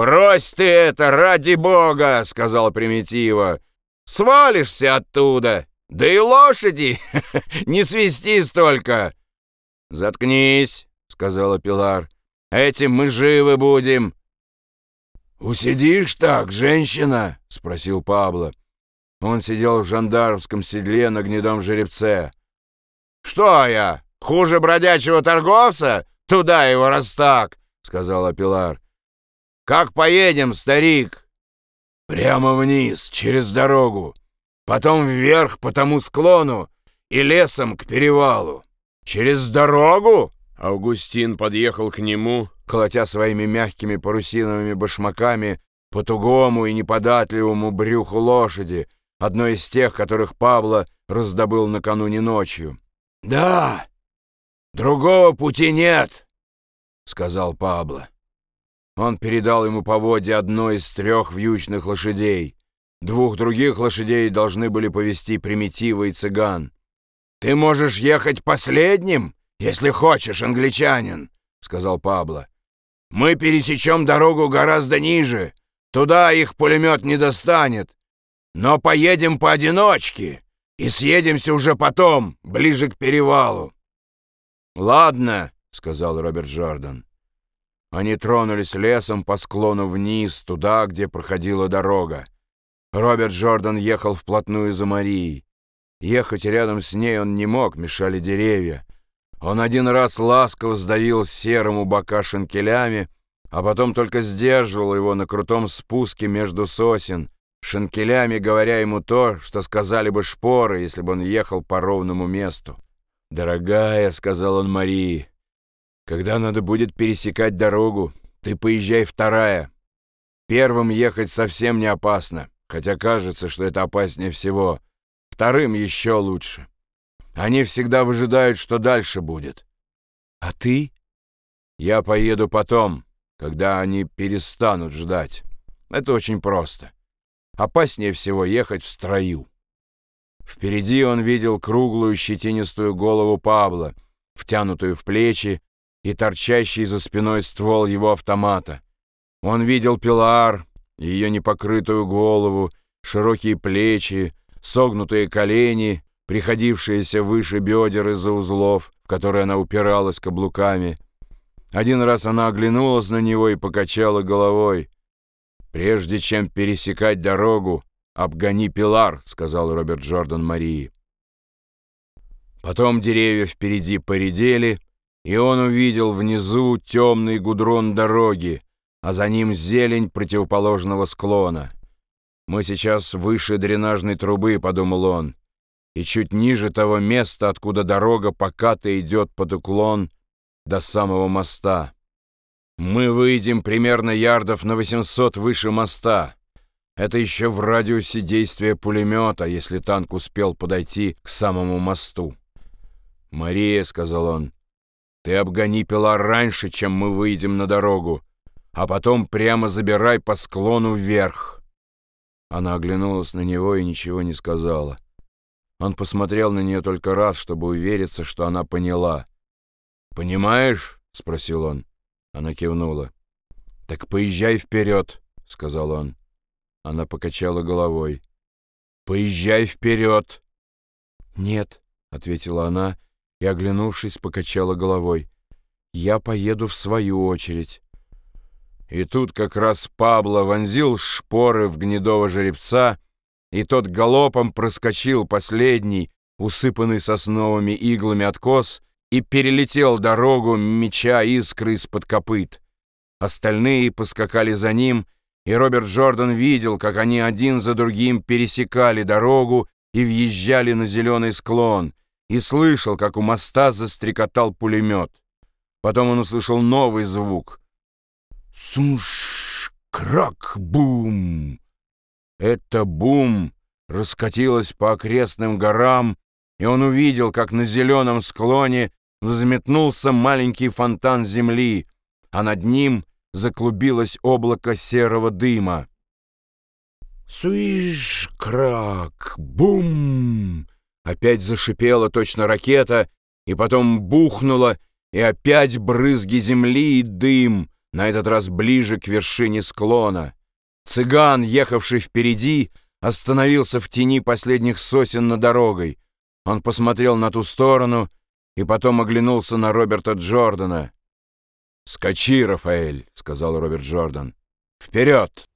«Брось ты это, ради бога!» — сказал Примитива. «Свалишься оттуда! Да и лошади! Не свисти столько!» «Заткнись!» — сказала Пилар. «Этим мы живы будем!» «Усидишь так, женщина?» — спросил Пабло. Он сидел в жандармском седле на гнедом жеребце. «Что я, хуже бродячего торговца? Туда его раз так!» — сказала Пилар. «Как поедем, старик?» «Прямо вниз, через дорогу, потом вверх по тому склону и лесом к перевалу». «Через дорогу?» Августин подъехал к нему, колотя своими мягкими парусиновыми башмаками по тугому и неподатливому брюху лошади, одной из тех, которых Пабло раздобыл накануне ночью. «Да, другого пути нет», — сказал Пабло. Он передал ему поводья одной из трех вьючных лошадей. Двух других лошадей должны были повести Примитива и Цыган. «Ты можешь ехать последним, если хочешь, англичанин», — сказал Пабло. «Мы пересечем дорогу гораздо ниже. Туда их пулемет не достанет. Но поедем поодиночке и съедемся уже потом, ближе к перевалу». «Ладно», — сказал Роберт Джордан. Они тронулись лесом по склону вниз, туда, где проходила дорога. Роберт Джордан ехал вплотную за Марией. Ехать рядом с ней он не мог, мешали деревья. Он один раз ласково сдавил серому бока шинкелями, а потом только сдерживал его на крутом спуске между сосен, шинкелями говоря ему то, что сказали бы шпоры, если бы он ехал по ровному месту. «Дорогая», — сказал он Марии, когда надо будет пересекать дорогу, ты поезжай вторая. Первым ехать совсем не опасно, хотя кажется, что это опаснее всего. Вторым еще лучше. Они всегда выжидают, что дальше будет. А ты? Я поеду потом, когда они перестанут ждать. Это очень просто. Опаснее всего ехать в строю. Впереди он видел круглую щетинистую голову Павла, втянутую в плечи, и торчащий за спиной ствол его автомата. Он видел Пилар, ее непокрытую голову, широкие плечи, согнутые колени, приходившиеся выше бедер из-за узлов, в которые она упиралась каблуками. Один раз она оглянулась на него и покачала головой. «Прежде чем пересекать дорогу, обгони Пилар», — сказал Роберт Джордан Марии. Потом деревья впереди поредели, и он увидел внизу темный гудрон дороги, а за ним зелень противоположного склона. «Мы сейчас выше дренажной трубы», — подумал он, и чуть ниже того места, откуда дорога поката идет под уклон до самого моста. Мы выйдем примерно ярдов на 800 выше моста. Это еще в радиусе действия пулемета, если танк успел подойти к самому мосту. «Мария», — сказал он, — ты обгони пила раньше, чем мы выйдем на дорогу, а потом прямо забирай по склону вверх». Она оглянулась на него и ничего не сказала. Он посмотрел на нее только раз, чтобы увериться, что она поняла. «Понимаешь?» — спросил он. Она кивнула. «Так поезжай вперед», — сказал он. Она покачала головой. «Поезжай вперед!» «Нет», — ответила она, — и, оглянувшись, покачала головой. «Я поеду в свою очередь». И тут как раз Пабло вонзил шпоры в гнедого жеребца, и тот галопом проскочил последний, усыпанный сосновыми иглами откос, и перелетел дорогу, меча искры из-под копыт. Остальные поскакали за ним, и Роберт Джордан видел, как они один за другим пересекали дорогу и въезжали на зеленый склон, и слышал, как у моста застрекотал пулемет. Потом он услышал новый звук. Сунш, крак, бум! Это бум раскатилось по окрестным горам, и он увидел, как на зеленом склоне взметнулся маленький фонтан земли, а над ним заклубилось облако серого дыма. Суиш, крак, бум! Опять зашипела точно ракета, и потом бухнула, и опять брызги земли и дым, на этот раз ближе к вершине склона. Цыган, ехавший впереди, остановился в тени последних сосен на дорогой. Он посмотрел на ту сторону и потом оглянулся на Роберта Джордана. «Скачи, Рафаэль», — сказал Роберт Джордан. «Вперед!»